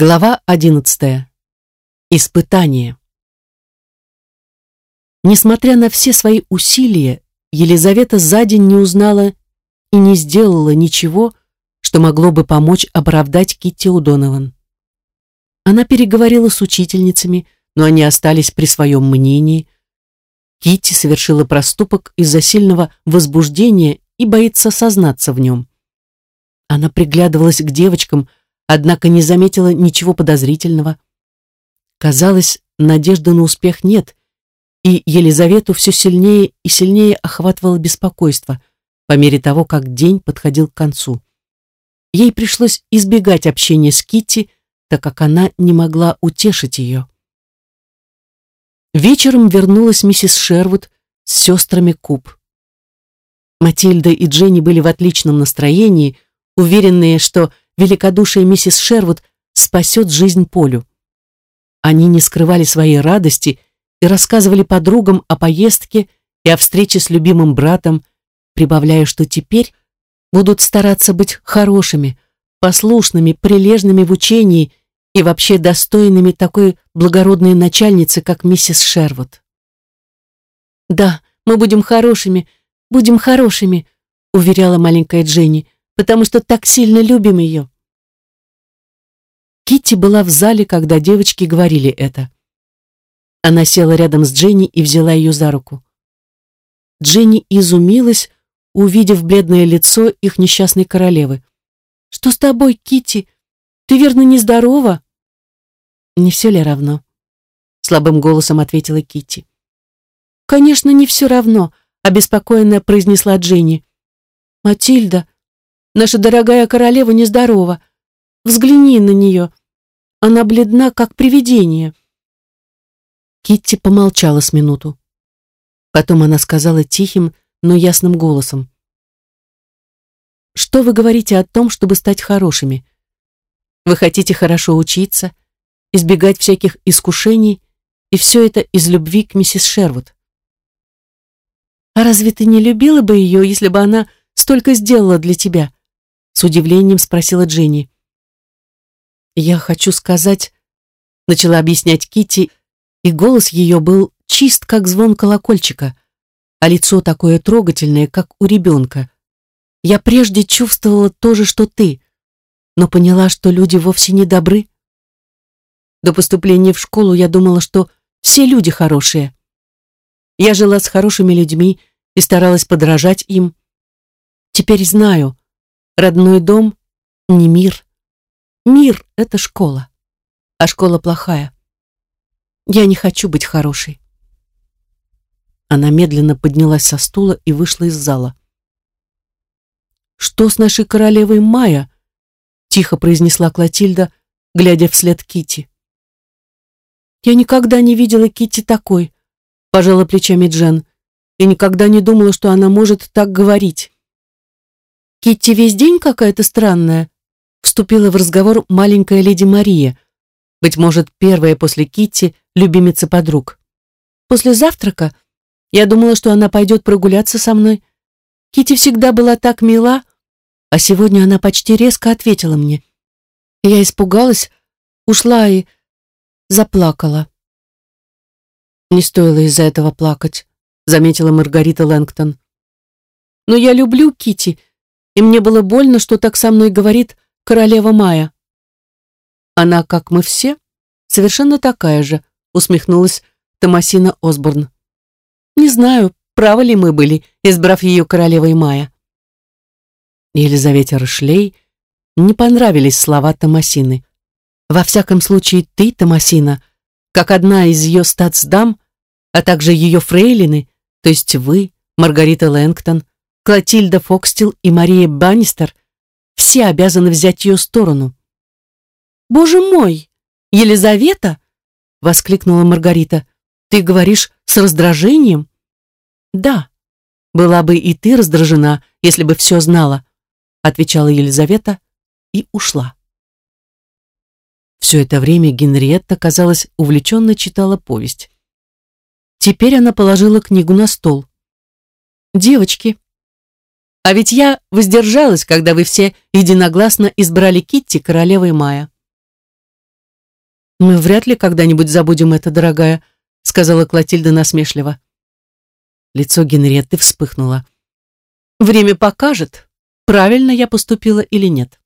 Глава одиннадцатая. Испытание. Несмотря на все свои усилия, Елизавета за день не узнала и не сделала ничего, что могло бы помочь оправдать Китти Удонован. Она переговорила с учительницами, но они остались при своем мнении. Китти совершила проступок из-за сильного возбуждения и боится сознаться в нем. Она приглядывалась к девочкам, однако не заметила ничего подозрительного. Казалось, надежды на успех нет, и Елизавету все сильнее и сильнее охватывало беспокойство по мере того, как день подходил к концу. Ей пришлось избегать общения с Китти, так как она не могла утешить ее. Вечером вернулась миссис Шервуд с сестрами Куб. Матильда и Дженни были в отличном настроении, уверенные, что великодушие миссис Шервуд спасет жизнь Полю. Они не скрывали своей радости и рассказывали подругам о поездке и о встрече с любимым братом, прибавляя, что теперь будут стараться быть хорошими, послушными, прилежными в учении и вообще достойными такой благородной начальницы, как миссис Шервуд. «Да, мы будем хорошими, будем хорошими», уверяла маленькая Дженни, потому что так сильно любим ее. Китти была в зале, когда девочки говорили это. Она села рядом с Дженни и взяла ее за руку. Дженни изумилась, увидев бледное лицо их несчастной королевы. «Что с тобой, Китти? Ты верно нездорова?» «Не все ли равно?» Слабым голосом ответила Китти. «Конечно, не все равно», обеспокоенно произнесла Дженни. «Матильда, Наша дорогая королева нездорова. Взгляни на нее. Она бледна, как привидение. Китти помолчала с минуту. Потом она сказала тихим, но ясным голосом. «Что вы говорите о том, чтобы стать хорошими? Вы хотите хорошо учиться, избегать всяких искушений, и все это из любви к миссис Шервуд. А разве ты не любила бы ее, если бы она столько сделала для тебя?» С удивлением спросила Дженни. «Я хочу сказать...» Начала объяснять Кити, и голос ее был чист, как звон колокольчика, а лицо такое трогательное, как у ребенка. Я прежде чувствовала то же, что ты, но поняла, что люди вовсе не добры. До поступления в школу я думала, что все люди хорошие. Я жила с хорошими людьми и старалась подражать им. Теперь знаю, Родной дом — не мир. Мир — это школа, а школа плохая. Я не хочу быть хорошей. Она медленно поднялась со стула и вышла из зала. «Что с нашей королевой Майя?» — тихо произнесла Клотильда, глядя вслед Кити. «Я никогда не видела Кити такой», — пожала плечами Джен, «и никогда не думала, что она может так говорить». Китти весь день какая-то странная, вступила в разговор маленькая леди Мария, быть может, первая после Китти любимица подруг. После завтрака я думала, что она пойдет прогуляться со мной. Китти всегда была так мила, а сегодня она почти резко ответила мне. Я испугалась, ушла и заплакала. Не стоило из-за этого плакать, заметила Маргарита Лэнгтон. Но я люблю Кити и мне было больно, что так со мной говорит королева Майя. Она, как мы все, совершенно такая же, усмехнулась Томасина Осборн. Не знаю, правы ли мы были, избрав ее королевой Майя. Елизавете Рышлей не понравились слова Томасины. Во всяком случае, ты, Томасина, как одна из ее статсдам, а также ее фрейлины, то есть вы, Маргарита Лэнгтон, Клотильда Фокстил и Мария Баннистер все обязаны взять ее сторону. «Боже мой! Елизавета!» — воскликнула Маргарита. «Ты говоришь с раздражением?» «Да, была бы и ты раздражена, если бы все знала», — отвечала Елизавета и ушла. Все это время Генриетта, казалось, увлеченно читала повесть. Теперь она положила книгу на стол. «Девочки, а ведь я воздержалась, когда вы все единогласно избрали Китти королевой Мая. «Мы вряд ли когда-нибудь забудем это, дорогая», — сказала Клотильда насмешливо. Лицо Генриетты вспыхнуло. «Время покажет, правильно я поступила или нет».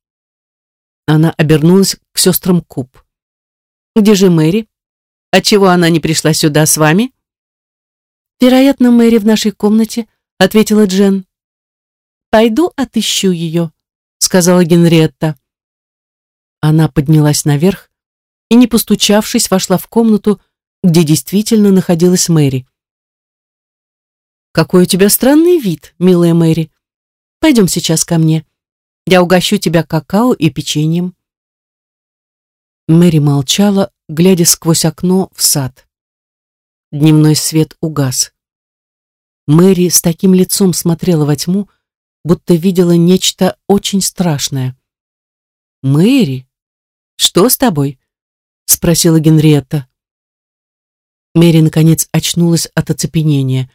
Она обернулась к сестрам Куб. «Где же Мэри? Отчего она не пришла сюда с вами?» «Вероятно, Мэри в нашей комнате», — ответила Джен. «Пойду отыщу ее», — сказала Генриетта. Она поднялась наверх и, не постучавшись, вошла в комнату, где действительно находилась Мэри. «Какой у тебя странный вид, милая Мэри. Пойдем сейчас ко мне. Я угощу тебя какао и печеньем». Мэри молчала, глядя сквозь окно в сад. Дневной свет угас. Мэри с таким лицом смотрела во тьму, будто видела нечто очень страшное. «Мэри, что с тобой?» — спросила Генриетта. Мэри, наконец, очнулась от оцепенения.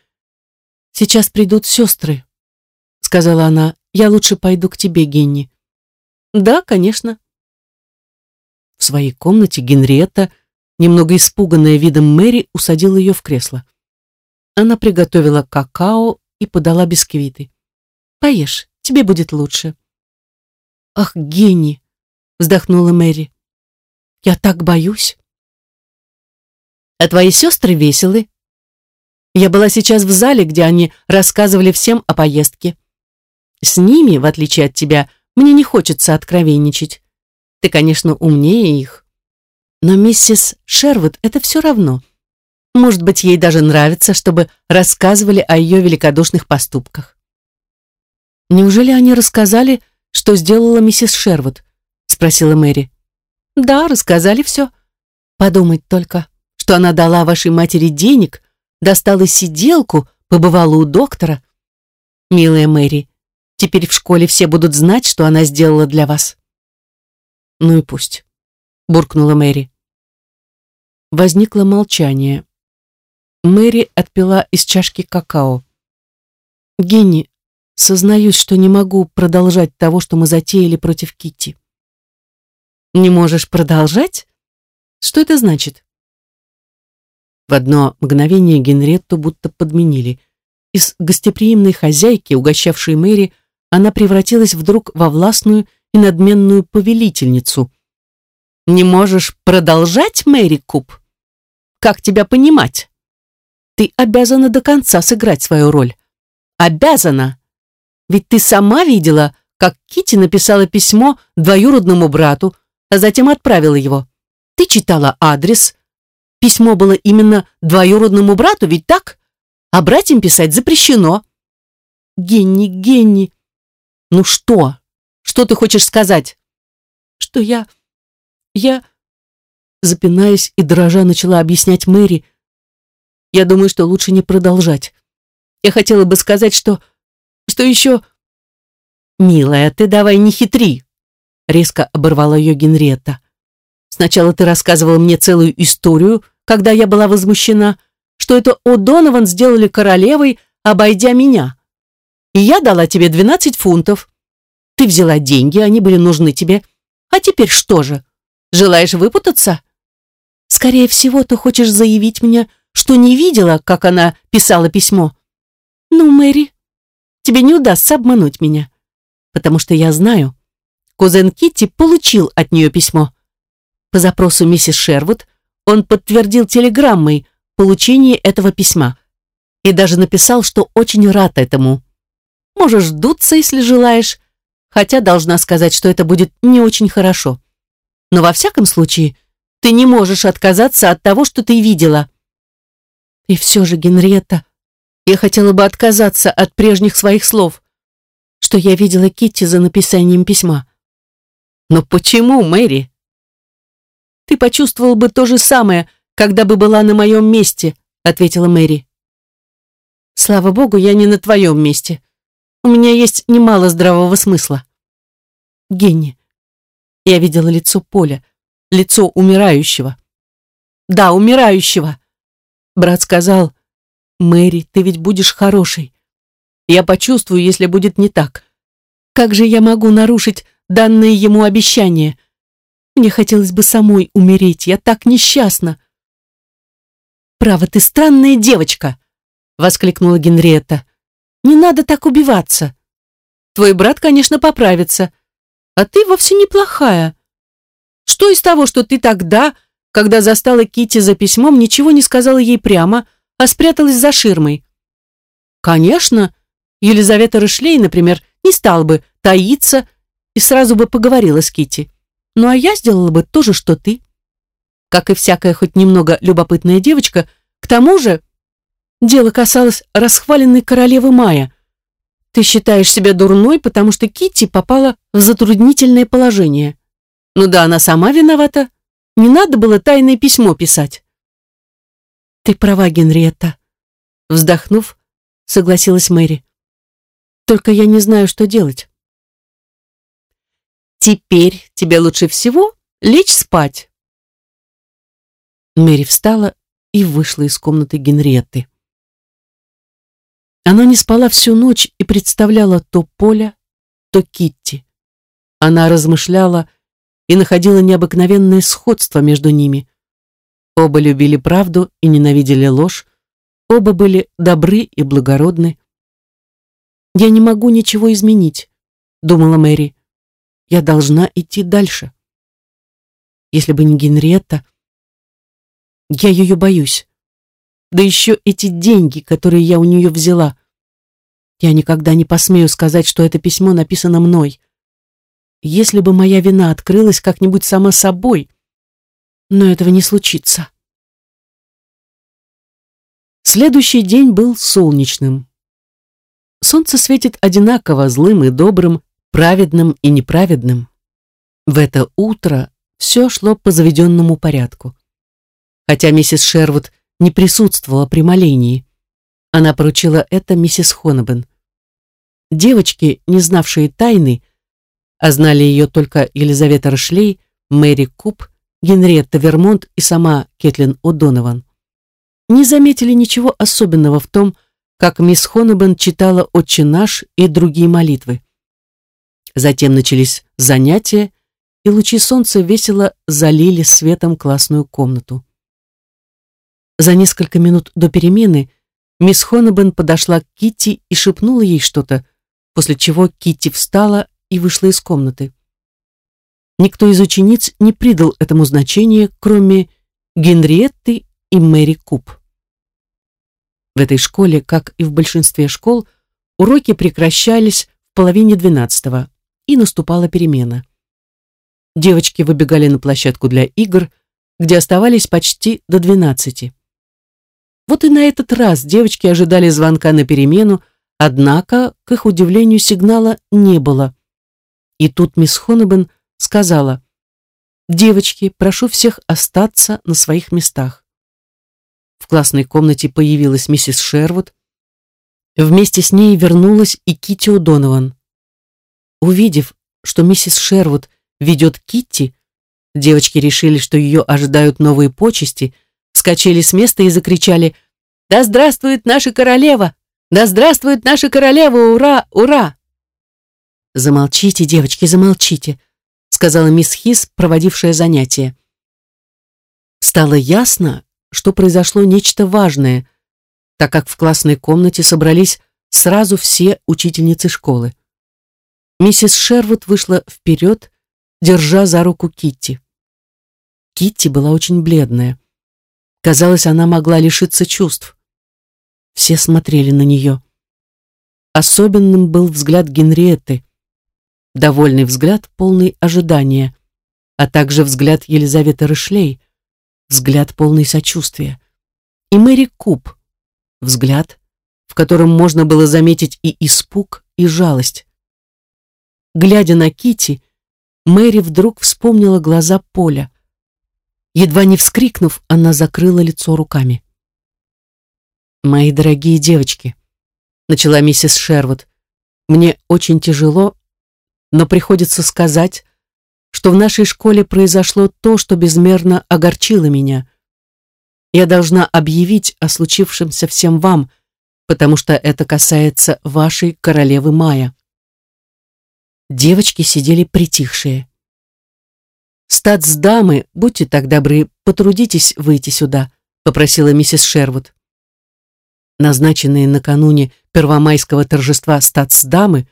«Сейчас придут сестры», — сказала она. «Я лучше пойду к тебе, Генни». «Да, конечно». В своей комнате Генриетта, немного испуганная видом Мэри, усадила ее в кресло. Она приготовила какао и подала бисквиты. «Поешь, тебе будет лучше». «Ах, Генни!» — вздохнула Мэри. «Я так боюсь». А твои сестры веселы. Я была сейчас в зале, где они рассказывали всем о поездке. С ними, в отличие от тебя, мне не хочется откровенничать. Ты, конечно, умнее их. Но миссис Шервуд это все равно. Может быть, ей даже нравится, чтобы рассказывали о ее великодушных поступках. Неужели они рассказали, что сделала миссис Шервуд? Спросила Мэри. Да, рассказали все. Подумать только что она дала вашей матери денег, достала сиделку, побывала у доктора. Милая Мэри, теперь в школе все будут знать, что она сделала для вас. Ну и пусть, буркнула Мэри. Возникло молчание. Мэри отпила из чашки какао. Генни, сознаюсь, что не могу продолжать того, что мы затеяли против Китти. Не можешь продолжать? Что это значит? В одно мгновение Генретту будто подменили. Из гостеприимной хозяйки, угощавшей Мэри, она превратилась вдруг во властную и надменную повелительницу. «Не можешь продолжать, Мэри Куб? Как тебя понимать? Ты обязана до конца сыграть свою роль. Обязана! Ведь ты сама видела, как Кити написала письмо двоюродному брату, а затем отправила его. Ты читала адрес, Письмо было именно двоюродному брату, ведь так? А братьям писать запрещено. Генни, Генни. Ну что? Что ты хочешь сказать? Что я... Я... Запинаясь и дрожа, начала объяснять Мэри. Я думаю, что лучше не продолжать. Я хотела бы сказать, что... Что еще... «Милая, ты давай не хитри!» Резко оборвала ее Генриетта. Сначала ты рассказывала мне целую историю, когда я была возмущена, что это О'Донован сделали королевой, обойдя меня. И я дала тебе 12 фунтов. Ты взяла деньги, они были нужны тебе. А теперь что же? Желаешь выпутаться? Скорее всего, ты хочешь заявить мне, что не видела, как она писала письмо. Ну, Мэри, тебе не удастся обмануть меня, потому что я знаю, кузен Китти получил от нее письмо. По запросу миссис Шервуд он подтвердил телеграммой получение этого письма и даже написал, что очень рад этому. Можешь дуться, если желаешь, хотя должна сказать, что это будет не очень хорошо. Но во всяком случае, ты не можешь отказаться от того, что ты видела. И все же, Генриетта, я хотела бы отказаться от прежних своих слов, что я видела Китти за написанием письма. Но почему, Мэри? Ты почувствовал бы то же самое, когда бы была на моем месте», ответила Мэри. «Слава богу, я не на твоем месте. У меня есть немало здравого смысла». Генни. Я видела лицо Поля, лицо умирающего. Да, умирающего. Брат сказал, «Мэри, ты ведь будешь хорошей. Я почувствую, если будет не так. Как же я могу нарушить данное ему обещание? Мне хотелось бы самой умереть, я так несчастна. «Право, ты странная девочка!» — воскликнула Генриетта. «Не надо так убиваться. Твой брат, конечно, поправится, а ты вовсе неплохая. Что из того, что ты тогда, когда застала Кити за письмом, ничего не сказала ей прямо, а спряталась за ширмой? Конечно, Елизавета Рышлей, например, не стала бы таиться и сразу бы поговорила с Кити. Ну а я сделала бы то же, что ты. Как и всякая хоть немного любопытная девочка, к тому же дело касалось расхваленной королевы Мая. Ты считаешь себя дурной, потому что Кити попала в затруднительное положение. Ну да, она сама виновата. Не надо было тайное письмо писать. Ты права, Генриетта. Вздохнув, согласилась Мэри. Только я не знаю, что делать. Теперь тебе лучше всего лечь спать. Мэри встала и вышла из комнаты Генриетты. Она не спала всю ночь и представляла то Поля, то Китти. Она размышляла и находила необыкновенное сходство между ними. Оба любили правду и ненавидели ложь, оба были добры и благородны. «Я не могу ничего изменить», — думала Мэри. «Я должна идти дальше». Если бы не Генриетта, я ее боюсь. Да еще эти деньги, которые я у нее взяла. Я никогда не посмею сказать, что это письмо написано мной если бы моя вина открылась как-нибудь сама собой. Но этого не случится. Следующий день был солнечным. Солнце светит одинаково злым и добрым, праведным и неправедным. В это утро все шло по заведенному порядку. Хотя миссис Шервуд не присутствовала при молении, она поручила это миссис Хонобен. Девочки, не знавшие тайны, а знали ее только Елизавета Рошлей, Мэри Куб, Генриетта Вермонт и сама Кетлин О'Донован. Не заметили ничего особенного в том, как мисс Хонобен читала «Отче наш» и другие молитвы. Затем начались занятия, и лучи солнца весело залили светом классную комнату. За несколько минут до перемены мисс Хонобен подошла к Китти и шепнула ей что-то, после чего Китти встала и вышла из комнаты. Никто из учениц не придал этому значения, кроме Генриетты и Мэри Куб. В этой школе, как и в большинстве школ, уроки прекращались в половине двенадцатого, и наступала перемена. Девочки выбегали на площадку для игр, где оставались почти до двенадцати. Вот и на этот раз девочки ожидали звонка на перемену, однако, к их удивлению, сигнала не было. И тут мисс Хонебен сказала, «Девочки, прошу всех остаться на своих местах». В классной комнате появилась миссис Шервуд. Вместе с ней вернулась и Китти О'Донован. Увидев, что миссис Шервуд ведет Китти, девочки решили, что ее ожидают новые почести, вскочили с места и закричали «Да здравствует наша королева! Да здравствует наша королева! Ура! Ура!» «Замолчите, девочки, замолчите», сказала мисс Хис, проводившая занятие. Стало ясно, что произошло нечто важное, так как в классной комнате собрались сразу все учительницы школы. Миссис Шервуд вышла вперед, держа за руку Китти. Китти была очень бледная. Казалось, она могла лишиться чувств. Все смотрели на нее. Особенным был взгляд Генриетты довольный взгляд, полный ожидания, а также взгляд Елизаветы Рышлей, взгляд полный сочувствия, и Мэри Куб, взгляд, в котором можно было заметить и испуг, и жалость. Глядя на Кити, Мэри вдруг вспомнила глаза Поля. Едва не вскрикнув, она закрыла лицо руками. «Мои дорогие девочки», — начала миссис Шервуд, «мне очень тяжело но приходится сказать, что в нашей школе произошло то, что безмерно огорчило меня. Я должна объявить о случившемся всем вам, потому что это касается вашей королевы Мая. Девочки сидели притихшие. «Статсдамы, будьте так добры, потрудитесь выйти сюда», попросила миссис Шервуд. Назначенные накануне первомайского торжества статсдамы,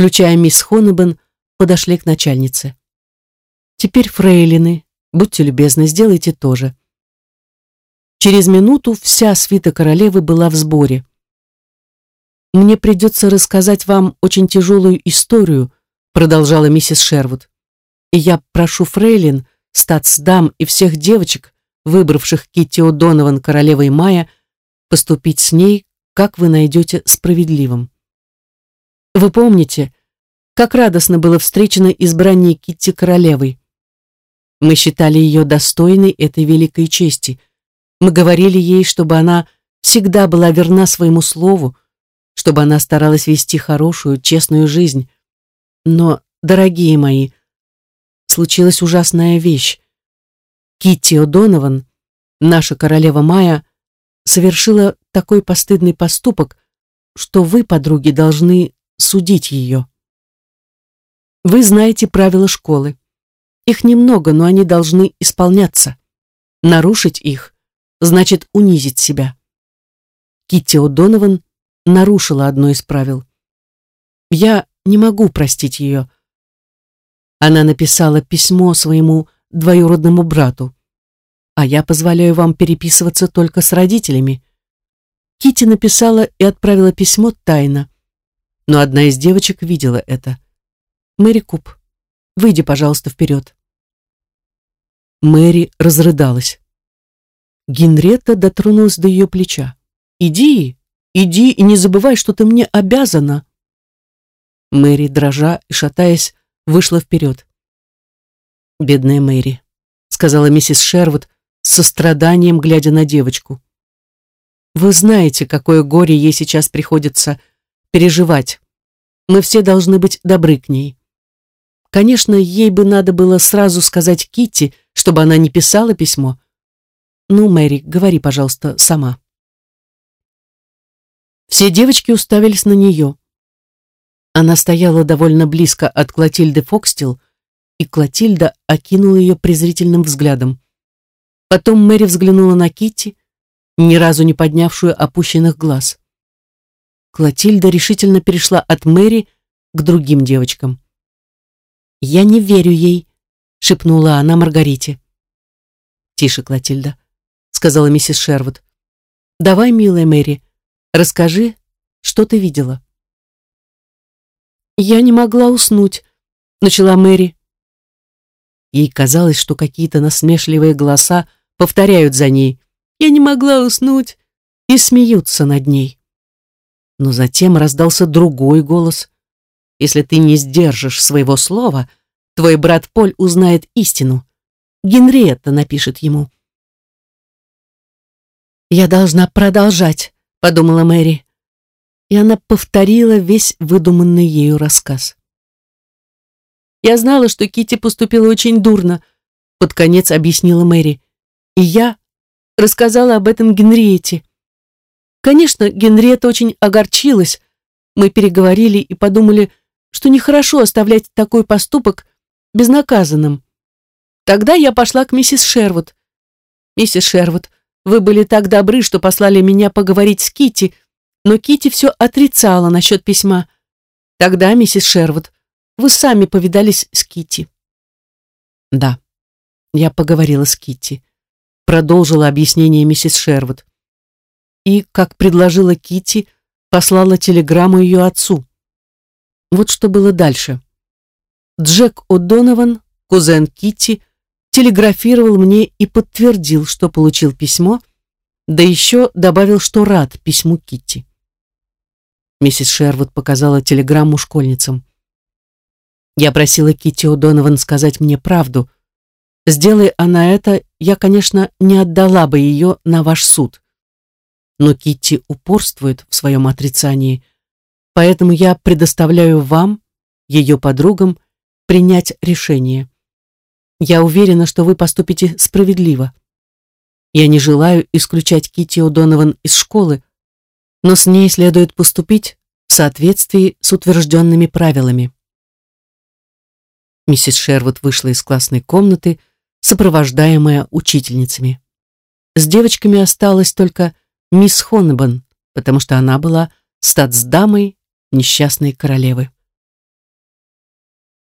включая мисс Хонебен, подошли к начальнице. «Теперь, фрейлины, будьте любезны, сделайте то же». Через минуту вся свита королевы была в сборе. «Мне придется рассказать вам очень тяжелую историю», продолжала миссис Шервуд. «И я прошу фрейлин, статсдам и всех девочек, выбравших Китти О'Донован королевой Мая, поступить с ней, как вы найдете справедливым. Вы помните, как радостно было встречено избрание Китти королевой. Мы считали ее достойной этой великой чести – мы говорили ей, чтобы она всегда была верна своему слову, чтобы она старалась вести хорошую, честную жизнь. Но, дорогие мои, случилась ужасная вещь. Китти О'Донован, наша королева Майя, совершила такой постыдный поступок, что вы, подруги, должны судить ее. Вы знаете правила школы. Их немного, но они должны исполняться. Нарушить их значит унизить себя. Китти О'Донован нарушила одно из правил. Я не могу простить ее. Она написала письмо своему двоюродному брату, а я позволяю вам переписываться только с родителями. Китти написала и отправила письмо тайно, но одна из девочек видела это. Мэри Куб, выйди, пожалуйста, вперед. Мэри разрыдалась. Генрета дотронулась до ее плеча. «Иди, иди и не забывай, что ты мне обязана». Мэри, дрожа и шатаясь, вышла вперед. «Бедная Мэри», — сказала миссис Шервуд с состраданием, глядя на девочку. «Вы знаете, какое горе ей сейчас приходится переживать. Мы все должны быть добры к ней. Конечно, ей бы надо было сразу сказать Китти, чтобы она не писала письмо, «Ну, Мэри, говори, пожалуйста, сама». Все девочки уставились на нее. Она стояла довольно близко от Клотильды Фокстил, и Клотильда окинула ее презрительным взглядом. Потом Мэри взглянула на Китти, ни разу не поднявшую опущенных глаз. Клотильда решительно перешла от Мэри к другим девочкам. «Я не верю ей», — шепнула она Маргарите. «Тише, Клотильда сказала миссис Шервуд. «Давай, милая Мэри, расскажи, что ты видела». «Я не могла уснуть», — начала Мэри. Ей казалось, что какие-то насмешливые голоса повторяют за ней. «Я не могла уснуть» и смеются над ней. Но затем раздался другой голос. «Если ты не сдержишь своего слова, твой брат Поль узнает истину. Генриетта напишет ему». «Я должна продолжать», — подумала Мэри. И она повторила весь выдуманный ею рассказ. «Я знала, что Кити поступила очень дурно», — под конец объяснила Мэри. «И я рассказала об этом Генриете. Конечно, Генриетта очень огорчилась. Мы переговорили и подумали, что нехорошо оставлять такой поступок безнаказанным. Тогда я пошла к миссис Шервуд. Миссис Шервуд, вы были так добры, что послали меня поговорить с Кити, но Кити все отрицала насчет письма. Тогда, миссис Шервуд, вы сами повидались с Кити. Да, я поговорила с Кити, продолжила объяснение миссис Шервуд. И, как предложила Кити, послала телеграмму ее отцу. Вот что было дальше. Джек О'Донован, кузен Кити, телеграфировал мне и подтвердил, что получил письмо, да еще добавил, что рад письму Китти. Миссис Шервуд показала телеграмму школьницам. Я просила Китти О'Донован сказать мне правду. Сделай она это, я, конечно, не отдала бы ее на ваш суд. Но Китти упорствует в своем отрицании, поэтому я предоставляю вам, ее подругам, принять решение. Я уверена, что вы поступите справедливо. Я не желаю исключать Кити О'Донован из школы, но с ней следует поступить в соответствии с утвержденными правилами. Миссис Шервуд вышла из классной комнаты, сопровождаемая учительницами. С девочками осталась только мисс Хоннебан, потому что она была статсдамой несчастной королевы.